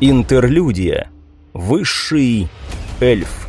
Интерлюдия. Высший эльф.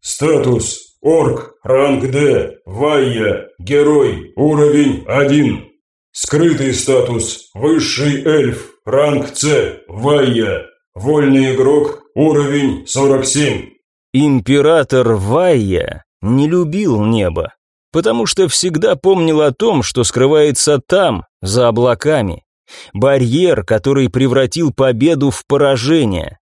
Статус. Орк. Ранг Д. Вайя. Герой. Уровень 1. Скрытый статус. Высший эльф. Ранг С. Вайя. Вольный игрок. Уровень 47. Император Вайя не любил небо потому что всегда помнил о том, что скрывается там, за облаками. Барьер, который превратил победу в поражение.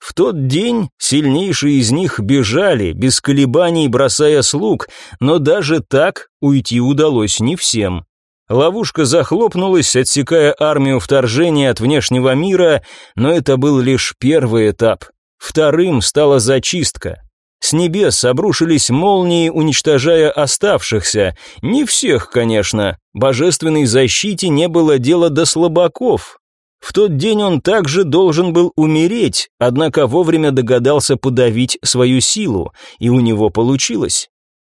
В тот день сильнейшие из них бежали, без колебаний бросая слуг, но даже так уйти удалось не всем. Ловушка захлопнулась, отсекая армию вторжения от внешнего мира, но это был лишь первый этап. Вторым стала зачистка. С небес обрушились молнии, уничтожая оставшихся. Не всех, конечно. Божественной защите не было дела до слабаков. В тот день он также должен был умереть, однако вовремя догадался подавить свою силу, и у него получилось.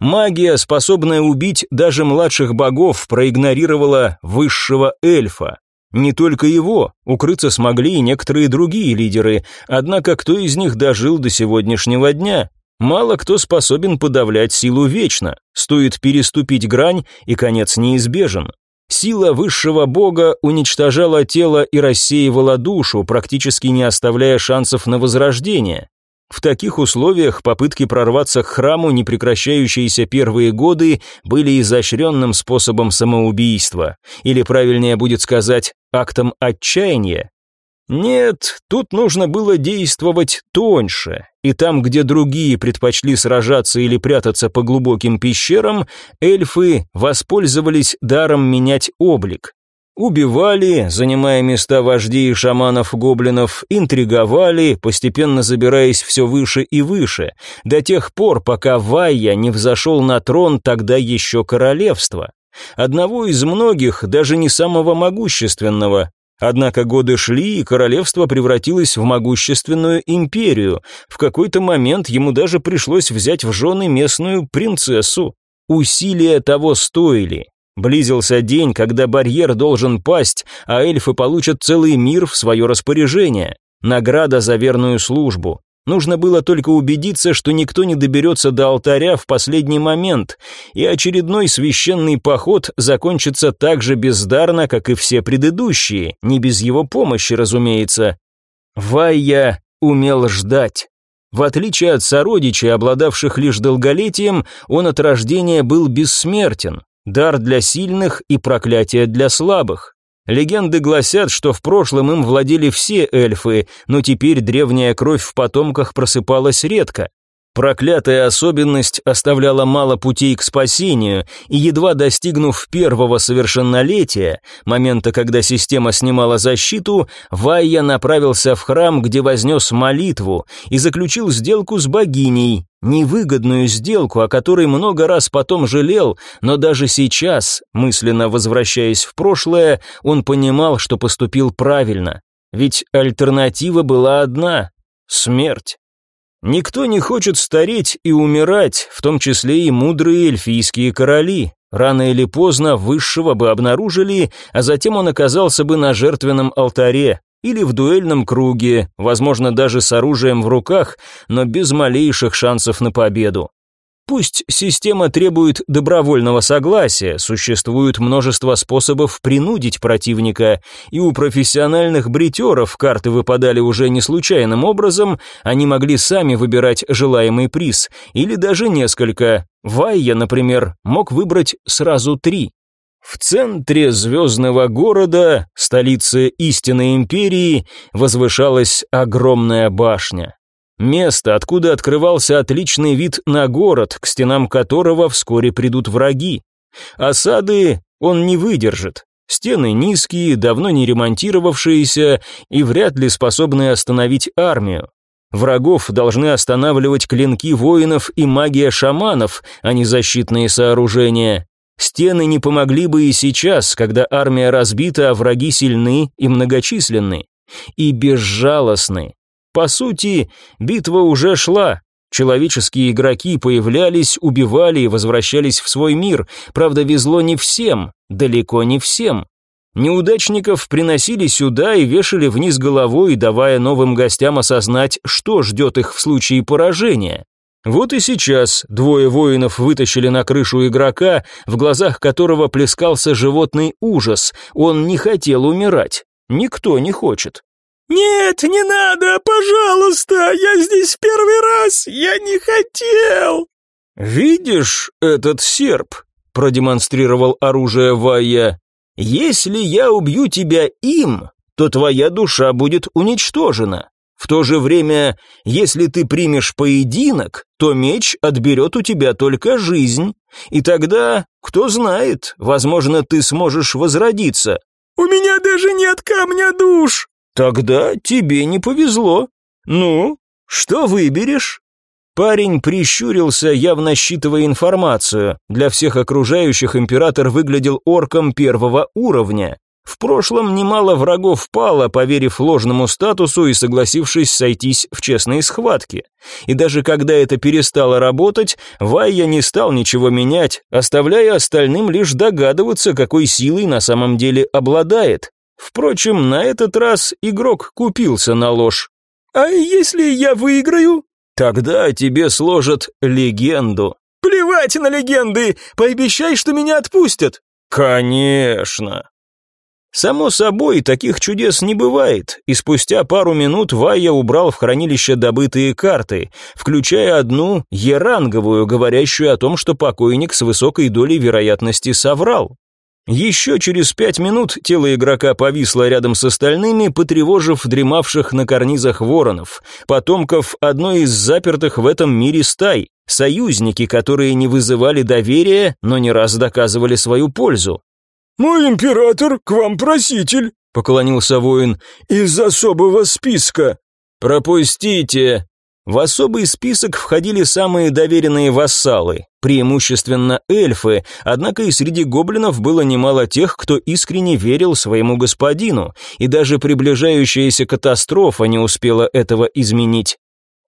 Магия, способная убить даже младших богов, проигнорировала высшего эльфа. Не только его, укрыться смогли и некоторые другие лидеры, однако кто из них дожил до сегодняшнего дня? Мало кто способен подавлять силу вечно, стоит переступить грань, и конец неизбежен. Сила высшего бога уничтожала тело и рассеивала душу, практически не оставляя шансов на возрождение. В таких условиях попытки прорваться к храму, не прекращающиеся первые годы, были изощренным способом самоубийства, или правильнее будет сказать, актом отчаяния, нет, тут нужно было действовать тоньше, и там, где другие предпочли сражаться или прятаться по глубоким пещерам, эльфы воспользовались даром менять облик. Убивали, занимая места вождей и шаманов-гоблинов, интриговали, постепенно забираясь все выше и выше, до тех пор, пока Вайя не взошел на трон тогда еще королевства. Одного из многих, даже не самого могущественного, Однако годы шли, и королевство превратилось в могущественную империю. В какой-то момент ему даже пришлось взять в жены местную принцессу. Усилия того стоили. Близился день, когда барьер должен пасть, а эльфы получат целый мир в свое распоряжение. Награда за верную службу. Нужно было только убедиться, что никто не доберется до алтаря в последний момент, и очередной священный поход закончится так же бездарно, как и все предыдущие, не без его помощи, разумеется. Вайя умел ждать. В отличие от сородичей, обладавших лишь долголетием, он от рождения был бессмертен. Дар для сильных и проклятие для слабых. Легенды гласят, что в прошлом им владели все эльфы, но теперь древняя кровь в потомках просыпалась редко. Проклятая особенность оставляла мало путей к спасению, и едва достигнув первого совершеннолетия, момента, когда система снимала защиту, Вайя направился в храм, где вознес молитву и заключил сделку с богиней, невыгодную сделку, о которой много раз потом жалел, но даже сейчас, мысленно возвращаясь в прошлое, он понимал, что поступил правильно. Ведь альтернатива была одна — смерть. Никто не хочет стареть и умирать, в том числе и мудрые эльфийские короли. Рано или поздно высшего бы обнаружили, а затем он оказался бы на жертвенном алтаре или в дуэльном круге, возможно, даже с оружием в руках, но без малейших шансов на победу. Пусть система требует добровольного согласия, существует множество способов принудить противника, и у профессиональных бритеров карты выпадали уже не случайным образом, они могли сами выбирать желаемый приз, или даже несколько. Вайя, например, мог выбрать сразу три. В центре звездного города, столице истинной империи, возвышалась огромная башня. Место, откуда открывался отличный вид на город, к стенам которого вскоре придут враги. Осады он не выдержит. Стены низкие, давно не ремонтировавшиеся и вряд ли способны остановить армию. Врагов должны останавливать клинки воинов и магия шаманов, а не защитные сооружения. Стены не помогли бы и сейчас, когда армия разбита, а враги сильны и многочисленны. И безжалостны. По сути, битва уже шла. Человеческие игроки появлялись, убивали и возвращались в свой мир. Правда, везло не всем, далеко не всем. Неудачников приносили сюда и вешали вниз головой, давая новым гостям осознать, что ждет их в случае поражения. Вот и сейчас двое воинов вытащили на крышу игрока, в глазах которого плескался животный ужас. Он не хотел умирать. Никто не хочет. «Нет, не надо, пожалуйста, я здесь первый раз, я не хотел!» «Видишь этот серп?» — продемонстрировал оружие Вая. «Если я убью тебя им, то твоя душа будет уничтожена. В то же время, если ты примешь поединок, то меч отберет у тебя только жизнь. И тогда, кто знает, возможно, ты сможешь возродиться». «У меня даже нет камня душ!» «Тогда тебе не повезло. Ну, что выберешь?» Парень прищурился, явно считывая информацию. Для всех окружающих император выглядел орком первого уровня. В прошлом немало врагов пало, поверив ложному статусу и согласившись сойтись в честные схватки. И даже когда это перестало работать, Вайя не стал ничего менять, оставляя остальным лишь догадываться, какой силой на самом деле обладает. Впрочем, на этот раз игрок купился на ложь. «А если я выиграю?» Тогда тебе сложат легенду. Плевать на легенды, пообещай, что меня отпустят. Конечно. Само собой, таких чудес не бывает, и спустя пару минут Вайя убрал в хранилище добытые карты, включая одну еранговую, говорящую о том, что покойник с высокой долей вероятности соврал. Еще через пять минут тело игрока повисло рядом с остальными, потревожив дремавших на карнизах воронов, потомков одной из запертых в этом мире стай, союзники, которые не вызывали доверия, но не раз доказывали свою пользу. «Мой император, к вам проситель», — поклонился воин, — «из особого списка». «Пропустите», в особый список входили самые доверенные вассалы, преимущественно эльфы, однако и среди гоблинов было немало тех, кто искренне верил своему господину, и даже приближающаяся катастрофа не успела этого изменить.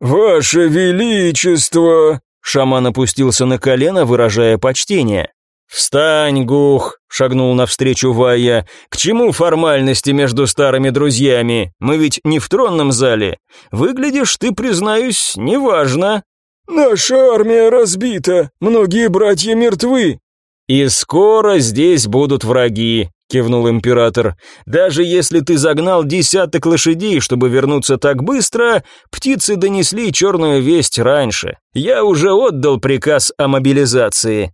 «Ваше Величество!» Шаман опустился на колено, выражая почтение. «Встань, Гух!» — шагнул навстречу Вая. «К чему формальности между старыми друзьями? Мы ведь не в тронном зале. Выглядишь ты, признаюсь, неважно». «Наша армия разбита, многие братья мертвы». «И скоро здесь будут враги», — кивнул император. «Даже если ты загнал десяток лошадей, чтобы вернуться так быстро, птицы донесли черную весть раньше. Я уже отдал приказ о мобилизации».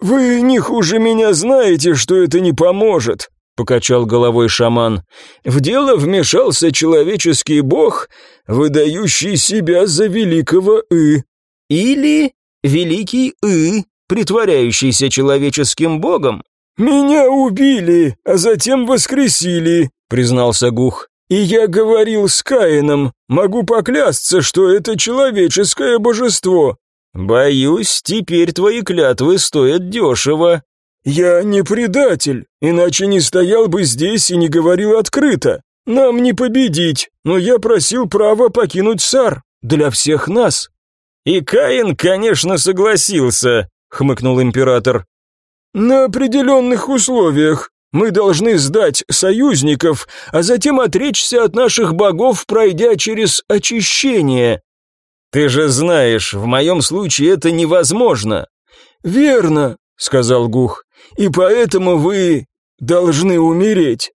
«Вы не хуже меня знаете, что это не поможет», — покачал головой шаман. «В дело вмешался человеческий бог, выдающий себя за великого И». «Или великий И, притворяющийся человеческим богом». «Меня убили, а затем воскресили», — признался Гух. «И я говорил с Каином, могу поклясться, что это человеческое божество. «Боюсь, теперь твои клятвы стоят дешево». «Я не предатель, иначе не стоял бы здесь и не говорил открыто. Нам не победить, но я просил права покинуть Сар. Для всех нас». «И Каин, конечно, согласился», — хмыкнул император. «На определенных условиях. Мы должны сдать союзников, а затем отречься от наших богов, пройдя через очищение. Ты же знаешь, в моем случае это невозможно. Верно, сказал Гух. И поэтому вы должны умереть.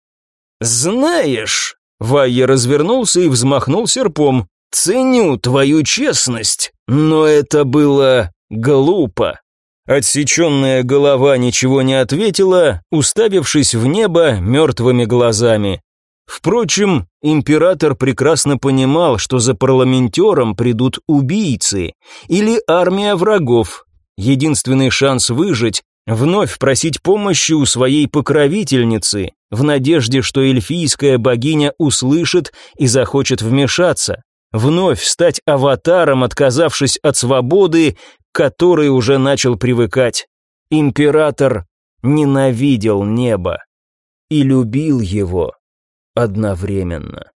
Знаешь, Вайя развернулся и взмахнул серпом. Ценю твою честность, но это было глупо. Отсеченная голова ничего не ответила, уставившись в небо мертвыми глазами. Впрочем, император прекрасно понимал, что за парламентером придут убийцы или армия врагов. Единственный шанс выжить – вновь просить помощи у своей покровительницы, в надежде, что эльфийская богиня услышит и захочет вмешаться. Вновь стать аватаром, отказавшись от свободы, к которой уже начал привыкать. Император ненавидел небо и любил его одновременно.